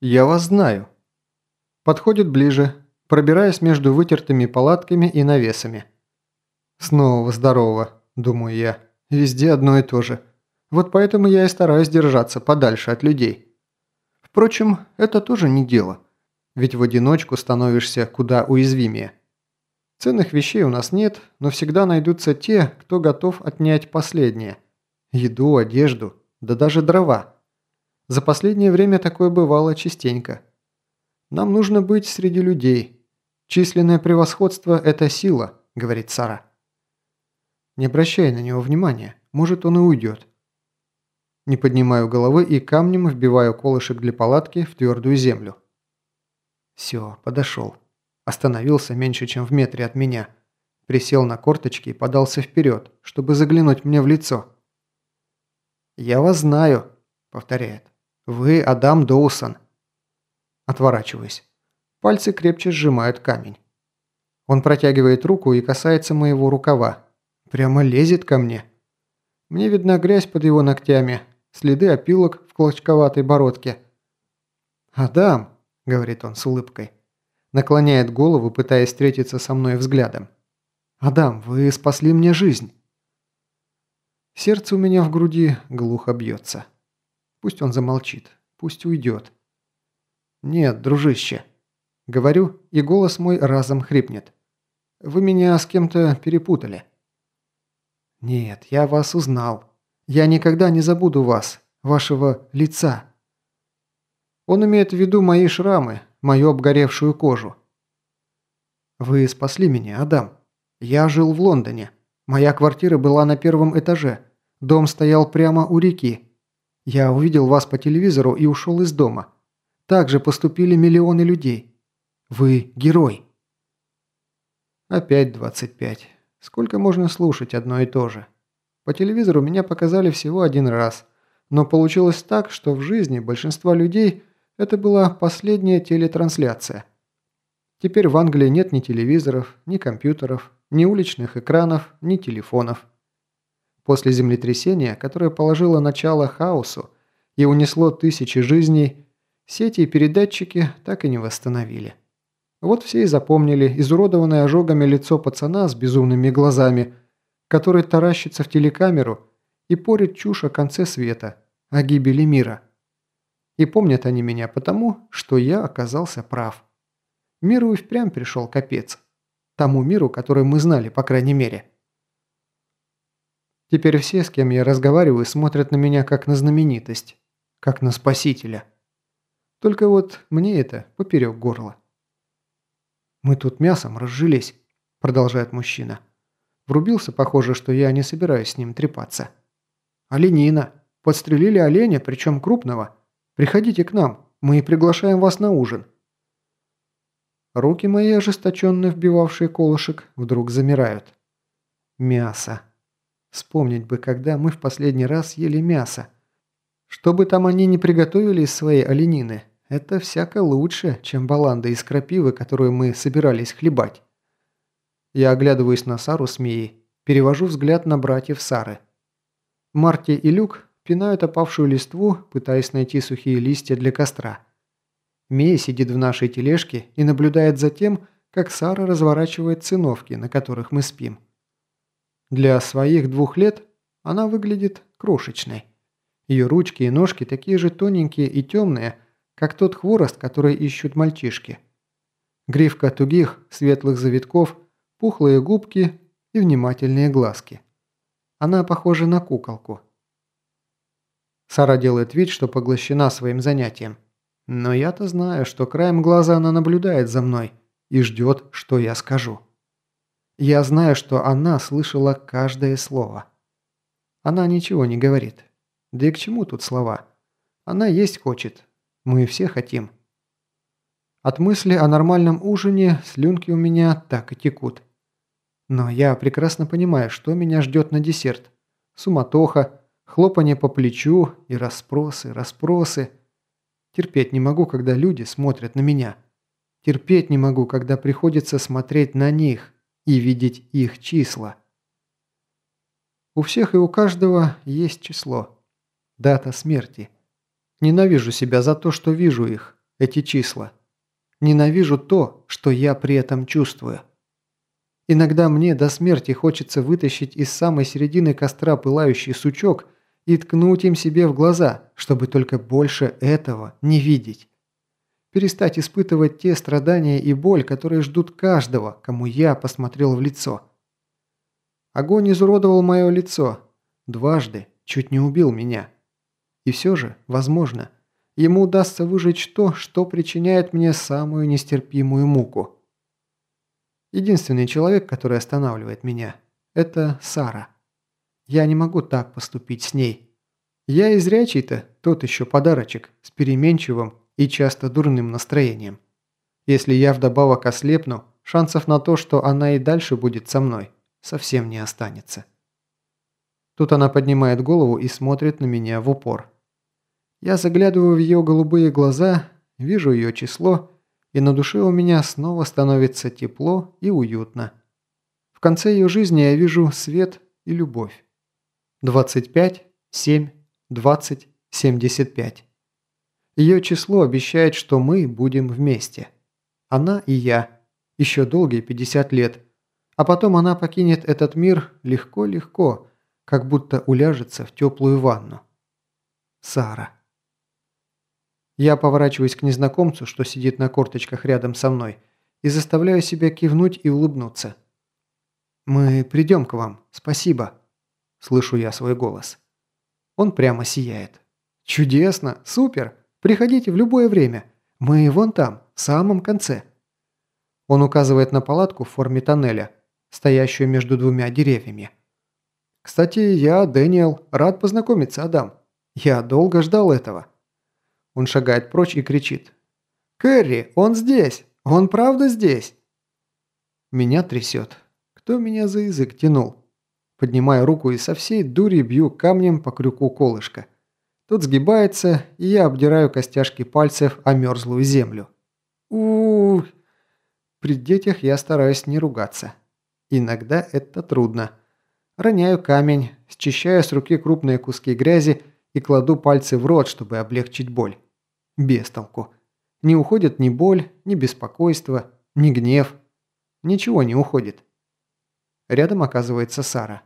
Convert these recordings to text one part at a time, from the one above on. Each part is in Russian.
«Я вас знаю». Подходит ближе, пробираясь между вытертыми палатками и навесами. «Снова здорово», – думаю я. «Везде одно и то же. Вот поэтому я и стараюсь держаться подальше от людей». Впрочем, это тоже не дело. Ведь в одиночку становишься куда уязвимее. Ценных вещей у нас нет, но всегда найдутся те, кто готов отнять последнее. Еду, одежду, да даже дрова. За последнее время такое бывало частенько. Нам нужно быть среди людей. Численное превосходство – это сила, говорит Сара. Не обращай на него внимания, может он и уйдет. Не поднимаю головы и камнем вбиваю колышек для палатки в твердую землю. Все, подошел. Остановился меньше, чем в метре от меня. Присел на корточки и подался вперед, чтобы заглянуть мне в лицо. «Я вас знаю», — повторяет. «Вы Адам Доусон». Отворачиваюсь. Пальцы крепче сжимают камень. Он протягивает руку и касается моего рукава. Прямо лезет ко мне. Мне видна грязь под его ногтями, следы опилок в клочковатой бородке. «Адам», — говорит он с улыбкой, наклоняет голову, пытаясь встретиться со мной взглядом. «Адам, вы спасли мне жизнь». Сердце у меня в груди глухо бьется. Пусть он замолчит, пусть уйдет. «Нет, дружище», — говорю, и голос мой разом хрипнет. «Вы меня с кем-то перепутали». «Нет, я вас узнал. Я никогда не забуду вас, вашего лица». Он имеет в виду мои шрамы, мою обгоревшую кожу. «Вы спасли меня, Адам. Я жил в Лондоне. Моя квартира была на первом этаже. Дом стоял прямо у реки. Я увидел вас по телевизору и ушел из дома. Так же поступили миллионы людей. Вы герой». Опять 25. Сколько можно слушать одно и то же? По телевизору меня показали всего один раз, но получилось так, что в жизни большинства людей это была последняя телетрансляция. Теперь в Англии нет ни телевизоров, ни компьютеров, ни уличных экранов, ни телефонов. После землетрясения, которое положило начало хаосу и унесло тысячи жизней, сети и передатчики так и не восстановили. Вот все и запомнили изуродованное ожогами лицо пацана с безумными глазами, который таращится в телекамеру и порит чушь о конце света, о гибели мира. И помнят они меня потому, что я оказался прав. Миру и впрямь пришел капец. Тому миру, который мы знали, по крайней мере. Теперь все, с кем я разговариваю, смотрят на меня как на знаменитость, как на спасителя. Только вот мне это поперек горла. «Мы тут мясом разжились», – продолжает мужчина. Врубился, похоже, что я не собираюсь с ним трепаться. «Оленина. Подстрелили оленя, причем крупного. Приходите к нам, мы приглашаем вас на ужин». Руки мои, ожесточенно вбивавшие колышек, вдруг замирают. Мясо. Вспомнить бы, когда мы в последний раз ели мясо. Что бы там они ни приготовили из своей оленины, это всяко лучше, чем баланда из крапивы, которую мы собирались хлебать. Я оглядываюсь на Сару с Мией, перевожу взгляд на братьев Сары. Марти и Люк пинают опавшую листву, пытаясь найти сухие листья для костра. Мия сидит в нашей тележке и наблюдает за тем, как Сара разворачивает циновки, на которых мы спим. Для своих двух лет она выглядит крошечной. Ее ручки и ножки такие же тоненькие и темные, как тот хворост, который ищут мальчишки. Гривка тугих, светлых завитков – пухлые губки и внимательные глазки. Она похожа на куколку. Сара делает вид, что поглощена своим занятием. Но я-то знаю, что краем глаза она наблюдает за мной и ждет, что я скажу. Я знаю, что она слышала каждое слово. Она ничего не говорит. Да и к чему тут слова? Она есть хочет. Мы все хотим. От мысли о нормальном ужине слюнки у меня так и текут. Но я прекрасно понимаю, что меня ждет на десерт. Суматоха, хлопанье по плечу и расспросы, расспросы. Терпеть не могу, когда люди смотрят на меня. Терпеть не могу, когда приходится смотреть на них и видеть их числа. У всех и у каждого есть число. Дата смерти. Ненавижу себя за то, что вижу их. эти числа. Ненавижу то, что я при этом чувствую. Иногда мне до смерти хочется вытащить из самой середины костра пылающий сучок и ткнуть им себе в глаза, чтобы только больше этого не видеть. Перестать испытывать те страдания и боль, которые ждут каждого, кому я посмотрел в лицо. Огонь изуродовал мое лицо. Дважды чуть не убил меня. И все же, возможно, ему удастся выжечь то, что причиняет мне самую нестерпимую муку. Единственный человек, который останавливает меня, это Сара. Я не могу так поступить с ней. Я изрячий-то тот еще подарочек с переменчивым и часто дурным настроением. Если я вдобавок ослепну, шансов на то, что она и дальше будет со мной, совсем не останется. Тут она поднимает голову и смотрит на меня в упор. Я заглядываю в ее голубые глаза, вижу ее число, и на душе у меня снова становится тепло и уютно. В конце ее жизни я вижу свет и любовь. 25, 7, 20, 75. Ее число обещает, что мы будем вместе. Она и я. Еще долгие 50 лет. А потом она покинет этот мир легко-легко, как будто уляжется в теплую ванну. Сара. Я поворачиваюсь к незнакомцу, что сидит на корточках рядом со мной, и заставляю себя кивнуть и улыбнуться. «Мы придем к вам, спасибо», – слышу я свой голос. Он прямо сияет. «Чудесно, супер, приходите в любое время. Мы вон там, в самом конце». Он указывает на палатку в форме тоннеля, стоящую между двумя деревьями. «Кстати, я Дэниел. Рад познакомиться, Адам. Я долго ждал этого». Он шагает прочь и кричит. «Кэрри, он здесь! Он правда здесь?» Меня трясет. Кто меня за язык тянул? Поднимаю руку и со всей дури бью камнем по крюку колышка. Тот сгибается, и я обдираю костяшки пальцев о мерзлую землю. у, -у. При детях я стараюсь не ругаться. Иногда это трудно. Роняю камень, счищаю с руки крупные куски грязи и кладу пальцы в рот, чтобы облегчить боль. Без толку. Не уходит ни боль, ни беспокойство, ни гнев. Ничего не уходит. Рядом оказывается Сара.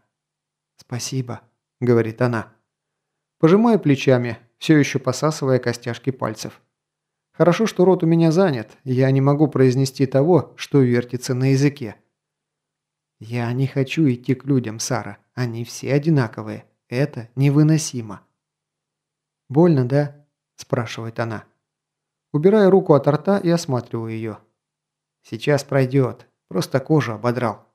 «Спасибо», – говорит она. Пожимаю плечами, все еще посасывая костяшки пальцев. Хорошо, что рот у меня занят, я не могу произнести того, что вертится на языке. «Я не хочу идти к людям, Сара. Они все одинаковые. Это невыносимо». «Больно, да?» – спрашивает она. Убираю руку от рта и осматриваю ее. «Сейчас пройдет. Просто кожу ободрал».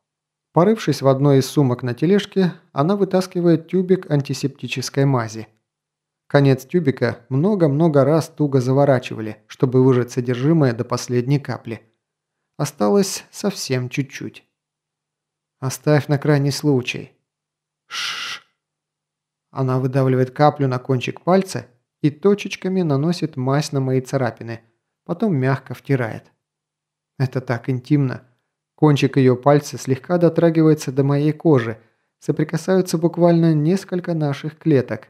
Порывшись в одной из сумок на тележке, она вытаскивает тюбик антисептической мази. Конец тюбика много-много раз туго заворачивали, чтобы выжать содержимое до последней капли. Осталось совсем чуть-чуть. Оставь на крайний случай. Шш. Она выдавливает каплю на кончик пальца и точечками наносит мазь на мои царапины, потом мягко втирает. Это так интимно. Кончик ее пальца слегка дотрагивается до моей кожи, соприкасаются буквально несколько наших клеток.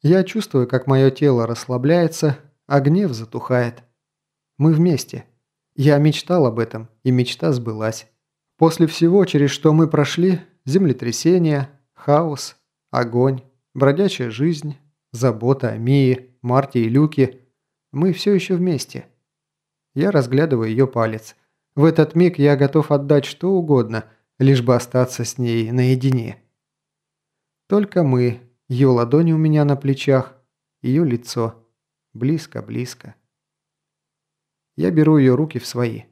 Я чувствую, как мое тело расслабляется, а гнев затухает. Мы вместе. Я мечтал об этом, и мечта сбылась. После всего, через что мы прошли, землетрясение, хаос, огонь, бродячая жизнь, забота о Мии, Марте и Люке, мы все еще вместе. Я разглядываю ее палец. В этот миг я готов отдать что угодно, лишь бы остаться с ней наедине. Только мы, ее ладони у меня на плечах, ее лицо. Близко-близко. Я беру ее руки в свои.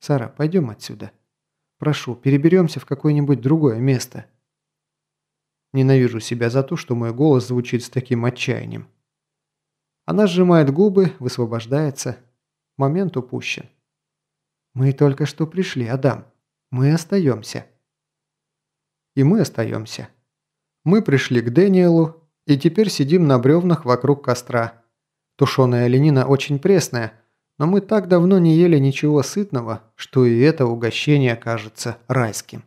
«Сара, пойдем отсюда». Прошу, переберемся в какое-нибудь другое место. Ненавижу себя за то, что мой голос звучит с таким отчаянием. Она сжимает губы, высвобождается. Момент упущен. Мы только что пришли, Адам. Мы остаемся. И мы остаемся. Мы пришли к Дэниелу и теперь сидим на бревнах вокруг костра. Тушеная оленина очень пресная, но мы так давно не ели ничего сытного, что и это угощение кажется райским.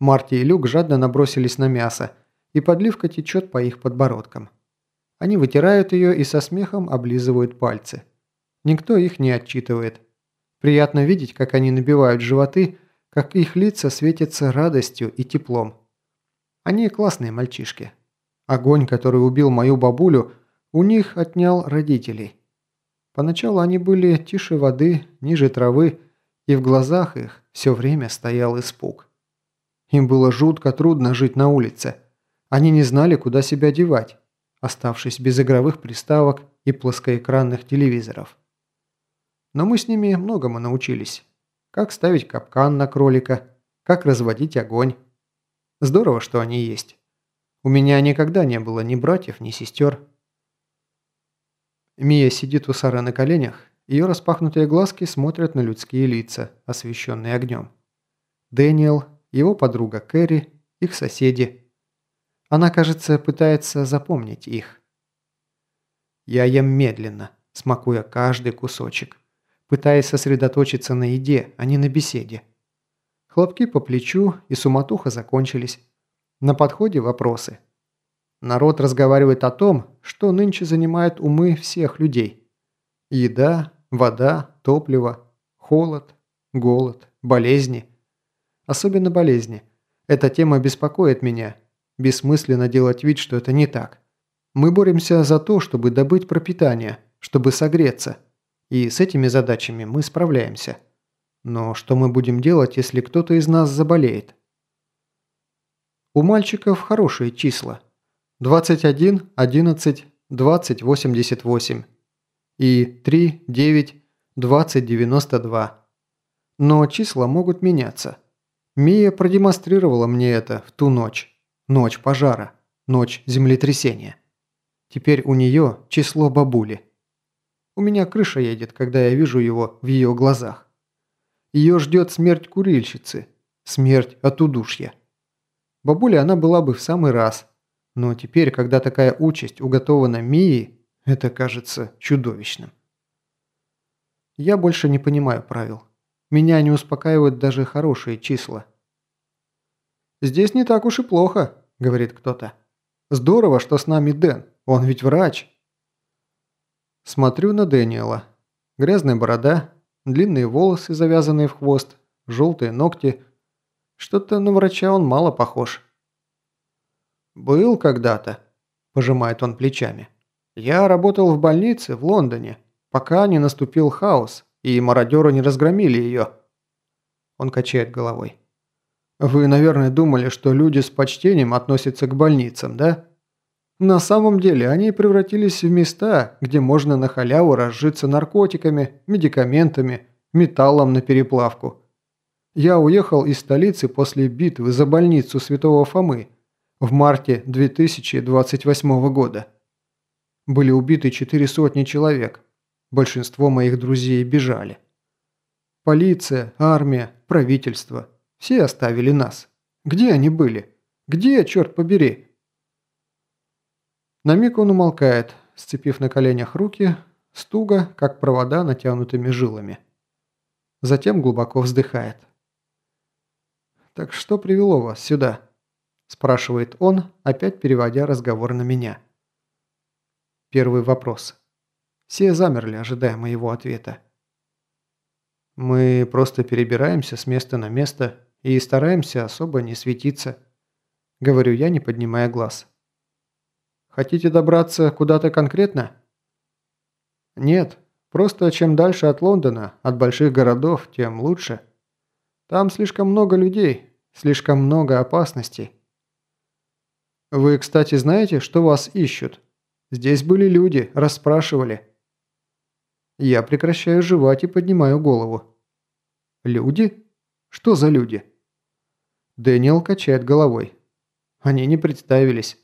Марти и Люк жадно набросились на мясо, и подливка течет по их подбородкам. Они вытирают ее и со смехом облизывают пальцы. Никто их не отчитывает. Приятно видеть, как они набивают животы, как их лица светятся радостью и теплом. Они классные мальчишки. Огонь, который убил мою бабулю, у них отнял родителей. Поначалу они были тише воды, ниже травы, и в глазах их все время стоял испуг. Им было жутко трудно жить на улице. Они не знали, куда себя девать, оставшись без игровых приставок и плоскоэкранных телевизоров. Но мы с ними многому научились. Как ставить капкан на кролика, как разводить огонь. Здорово, что они есть. У меня никогда не было ни братьев, ни сестер. Мия сидит у Сары на коленях, ее распахнутые глазки смотрят на людские лица, освещенные огнем. Дэниел, его подруга Кэрри, их соседи. Она, кажется, пытается запомнить их. Я ем медленно, смакуя каждый кусочек, пытаясь сосредоточиться на еде, а не на беседе. Хлопки по плечу и суматуха закончились. На подходе вопросы. Народ разговаривает о том, что нынче занимает умы всех людей. Еда, вода, топливо, холод, голод, болезни – Особенно болезни. Эта тема беспокоит меня. Бессмысленно делать вид, что это не так. Мы боремся за то, чтобы добыть пропитание, чтобы согреться. И с этими задачами мы справляемся. Но что мы будем делать, если кто-то из нас заболеет? У мальчиков хорошие числа. 21, 11, 20, 88. И 3, 9, 20, 92. Но числа могут меняться. Мия продемонстрировала мне это в ту ночь. Ночь пожара. Ночь землетрясения. Теперь у нее число бабули. У меня крыша едет, когда я вижу его в ее глазах. Ее ждет смерть курильщицы. Смерть от удушья. Бабуля она была бы в самый раз. Но теперь, когда такая участь уготована Мии, это кажется чудовищным. Я больше не понимаю правил. Меня не успокаивают даже хорошие числа. «Здесь не так уж и плохо», – говорит кто-то. «Здорово, что с нами Дэн. Он ведь врач». Смотрю на Дэниела. Грязная борода, длинные волосы, завязанные в хвост, желтые ногти. Что-то на врача он мало похож. «Был когда-то», – пожимает он плечами. «Я работал в больнице в Лондоне, пока не наступил хаос и мародеры не разгромили ее». Он качает головой. «Вы, наверное, думали, что люди с почтением относятся к больницам, да? На самом деле они превратились в места, где можно на халяву разжиться наркотиками, медикаментами, металлом на переплавку. Я уехал из столицы после битвы за больницу Святого Фомы в марте 2028 года. Были убиты четыре сотни человек. Большинство моих друзей бежали. Полиция, армия, правительство – все оставили нас. Где они были? Где, черт побери? На миг он умолкает, сцепив на коленях руки, стуга, как провода, натянутыми жилами. Затем глубоко вздыхает. «Так что привело вас сюда?» – спрашивает он, опять переводя разговор на меня. Первый вопрос. Все замерли, ожидая моего ответа. Мы просто перебираемся с места на место и стараемся особо не светиться. Говорю я, не поднимая глаз. Хотите добраться куда-то конкретно? Нет, просто чем дальше от Лондона, от больших городов, тем лучше. Там слишком много людей, слишком много опасностей. Вы, кстати, знаете, что вас ищут? Здесь были люди, расспрашивали. Я прекращаю жевать и поднимаю голову. «Люди? Что за люди?» Дэниел качает головой. Они не представились.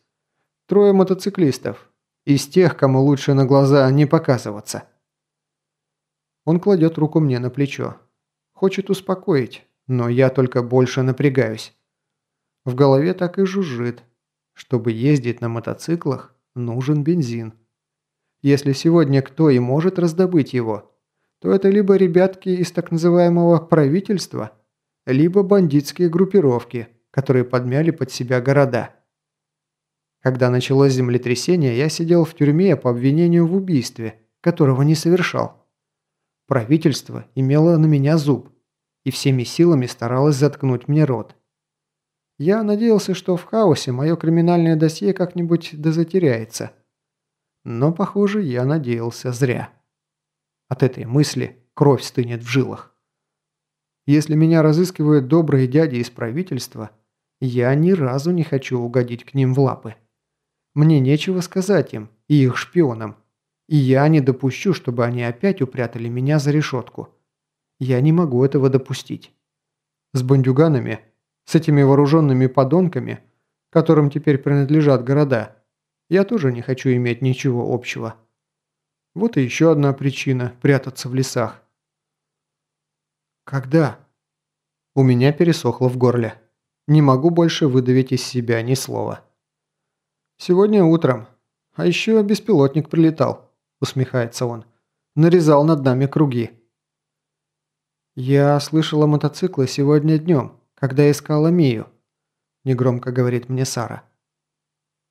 Трое мотоциклистов. Из тех, кому лучше на глаза не показываться. Он кладет руку мне на плечо. Хочет успокоить, но я только больше напрягаюсь. В голове так и жужжит. Чтобы ездить на мотоциклах, нужен бензин. Если сегодня кто и может раздобыть его, то это либо ребятки из так называемого правительства, либо бандитские группировки, которые подмяли под себя города. Когда началось землетрясение, я сидел в тюрьме по обвинению в убийстве, которого не совершал. Правительство имело на меня зуб и всеми силами старалось заткнуть мне рот. Я надеялся, что в хаосе мое криминальное досье как-нибудь дозатеряется. Но, похоже, я надеялся зря. От этой мысли кровь стынет в жилах. Если меня разыскивают добрые дяди из правительства, я ни разу не хочу угодить к ним в лапы. Мне нечего сказать им и их шпионам, и я не допущу, чтобы они опять упрятали меня за решетку. Я не могу этого допустить. С бандюганами, с этими вооруженными подонками, которым теперь принадлежат города, я тоже не хочу иметь ничего общего. Вот и еще одна причина прятаться в лесах. Когда? У меня пересохло в горле. Не могу больше выдавить из себя ни слова. Сегодня утром. А еще беспилотник прилетал, усмехается он. Нарезал над нами круги. «Я слышала мотоциклы сегодня днем, когда искала Мию», – негромко говорит мне Сара.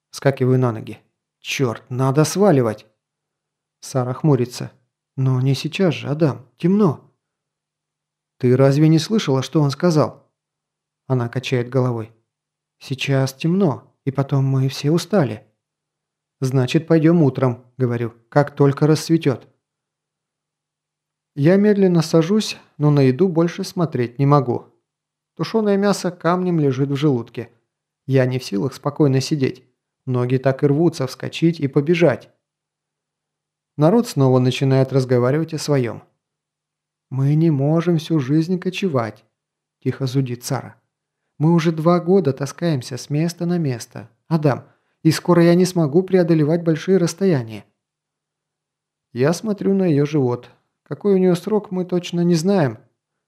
Скакиваю на ноги. «Черт, надо сваливать!» Сара хмурится. «Но не сейчас же, Адам, темно». «Ты разве не слышала, что он сказал?» Она качает головой. «Сейчас темно, и потом мы все устали». «Значит, пойдем утром», – говорю, – «как только рассветет». Я медленно сажусь, но на еду больше смотреть не могу. Тушеное мясо камнем лежит в желудке. Я не в силах спокойно сидеть. Ноги так и рвутся вскочить и побежать. Народ снова начинает разговаривать о своем. «Мы не можем всю жизнь кочевать», – тихо зудит Сара. «Мы уже два года таскаемся с места на место. Адам, и скоро я не смогу преодолевать большие расстояния». Я смотрю на ее живот, какой у нее срок, мы точно не знаем,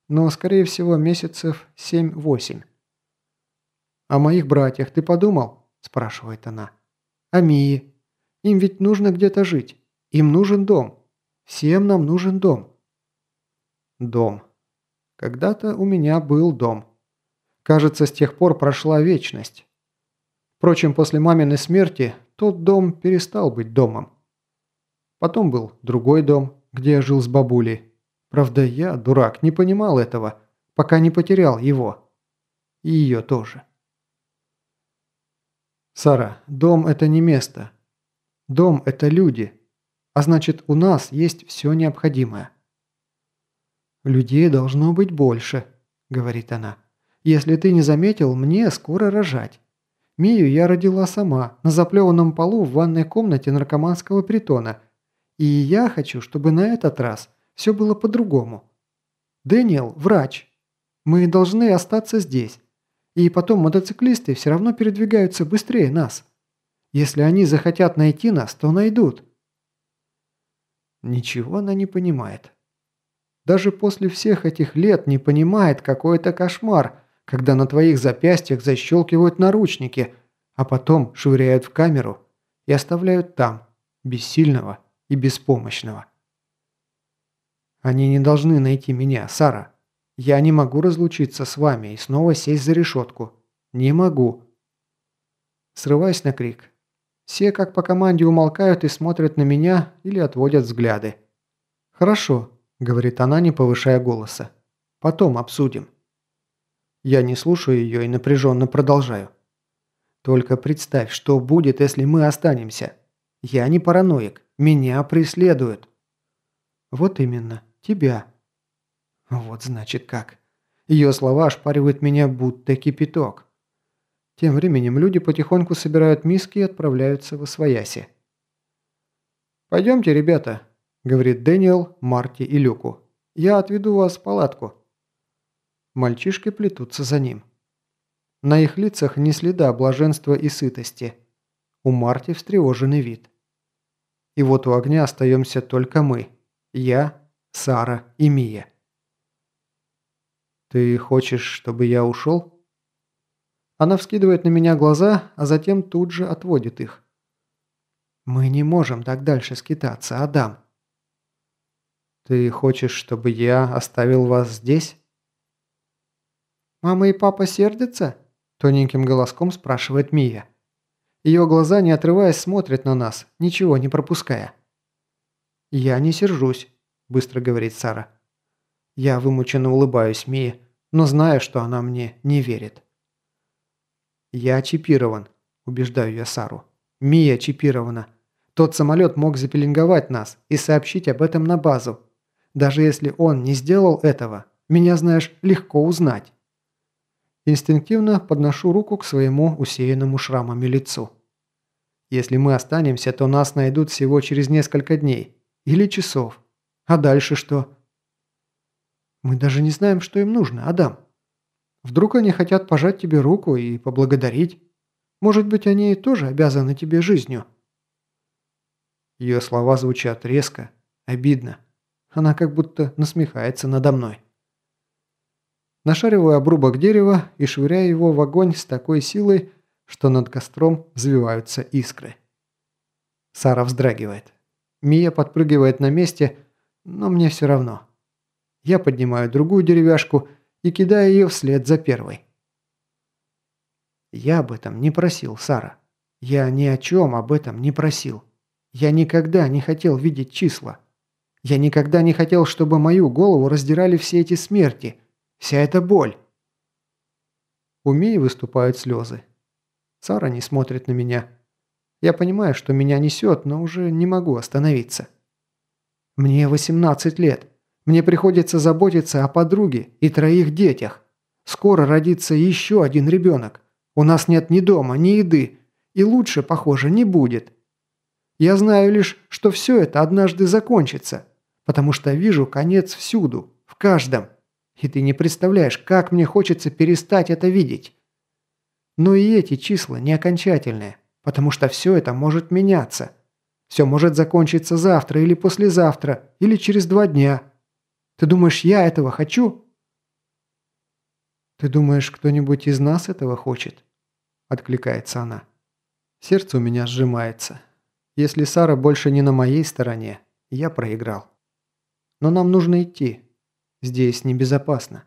но, скорее всего, месяцев 7-8. «О моих братьях ты подумал?» – спрашивает она. «О Мии. Им ведь нужно где-то жить. Им нужен дом. Всем нам нужен дом». Дом. Когда-то у меня был дом. Кажется, с тех пор прошла вечность. Впрочем, после маминой смерти тот дом перестал быть домом. Потом был другой дом, где я жил с бабулей. Правда, я, дурак, не понимал этого, пока не потерял его. И ее тоже. Сара, дом – это не место. Дом – это люди. А значит, у нас есть все необходимое. «Людей должно быть больше», – говорит она. «Если ты не заметил, мне скоро рожать. Мию я родила сама, на заплеванном полу в ванной комнате наркоманского притона – и я хочу, чтобы на этот раз все было по-другому. Дэниел – врач. Мы должны остаться здесь. И потом мотоциклисты все равно передвигаются быстрее нас. Если они захотят найти нас, то найдут. Ничего она не понимает. Даже после всех этих лет не понимает, какой это кошмар, когда на твоих запястьях защелкивают наручники, а потом швыряют в камеру и оставляют там, бессильного и беспомощного. Они не должны найти меня, Сара. Я не могу разлучиться с вами и снова сесть за решетку. Не могу. Срываясь на крик. Все как по команде умолкают и смотрят на меня или отводят взгляды. «Хорошо», – говорит она, не повышая голоса. «Потом обсудим». Я не слушаю ее и напряженно продолжаю. «Только представь, что будет, если мы останемся. Я не параноик. Меня преследуют». «Вот именно. Тебя». «Вот значит как». Ее слова ошпаривают меня будто кипяток. Тем временем люди потихоньку собирают миски и отправляются в Освояси. «Пойдемте, ребята», – говорит Дэниел, Марти и Люку. «Я отведу вас в палатку». Мальчишки плетутся за ним. На их лицах ни следа блаженства и сытости. У Марти встревоженный вид. И вот у огня остаемся только мы. Я, Сара и Мия. «Ты хочешь, чтобы я ушел?» Она вскидывает на меня глаза, а затем тут же отводит их. «Мы не можем так дальше скитаться, Адам». «Ты хочешь, чтобы я оставил вас здесь?» «Мама и папа сердятся?» – тоненьким голоском спрашивает Мия. Ее глаза, не отрываясь, смотрят на нас, ничего не пропуская. «Я не сержусь», – быстро говорит Сара. Я вымученно улыбаюсь Мии, но знаю, что она мне не верит. «Я чипирован», – убеждаю я Сару. «Мия чипирована. Тот самолет мог запеленговать нас и сообщить об этом на базу. Даже если он не сделал этого, меня, знаешь, легко узнать». Инстинктивно подношу руку к своему усеянному шрамами лицу. Если мы останемся, то нас найдут всего через несколько дней. Или часов. А дальше что? Мы даже не знаем, что им нужно, Адам. Вдруг они хотят пожать тебе руку и поблагодарить? Может быть, они тоже обязаны тебе жизнью?» Ее слова звучат резко, обидно. Она как будто насмехается надо мной. Нашариваю обрубок дерева и швыряю его в огонь с такой силой, что над костром взвиваются искры. Сара вздрагивает. Мия подпрыгивает на месте, но мне все равно. Я поднимаю другую деревяшку и кидаю ее вслед за первой. Я об этом не просил, Сара. Я ни о чем об этом не просил. Я никогда не хотел видеть числа. Я никогда не хотел, чтобы мою голову раздирали все эти смерти, вся эта боль. У Мии выступают слезы. Сара не смотрит на меня. Я понимаю, что меня несет, но уже не могу остановиться. Мне 18 лет. Мне приходится заботиться о подруге и троих детях. Скоро родится еще один ребенок. У нас нет ни дома, ни еды. И лучше, похоже, не будет. Я знаю лишь, что все это однажды закончится. Потому что вижу конец всюду, в каждом. И ты не представляешь, как мне хочется перестать это видеть. Но и эти числа не окончательные, потому что все это может меняться. Все может закончиться завтра или послезавтра, или через два дня. Ты думаешь, я этого хочу?» «Ты думаешь, кто-нибудь из нас этого хочет?» – откликается она. Сердце у меня сжимается. Если Сара больше не на моей стороне, я проиграл. Но нам нужно идти. Здесь небезопасно.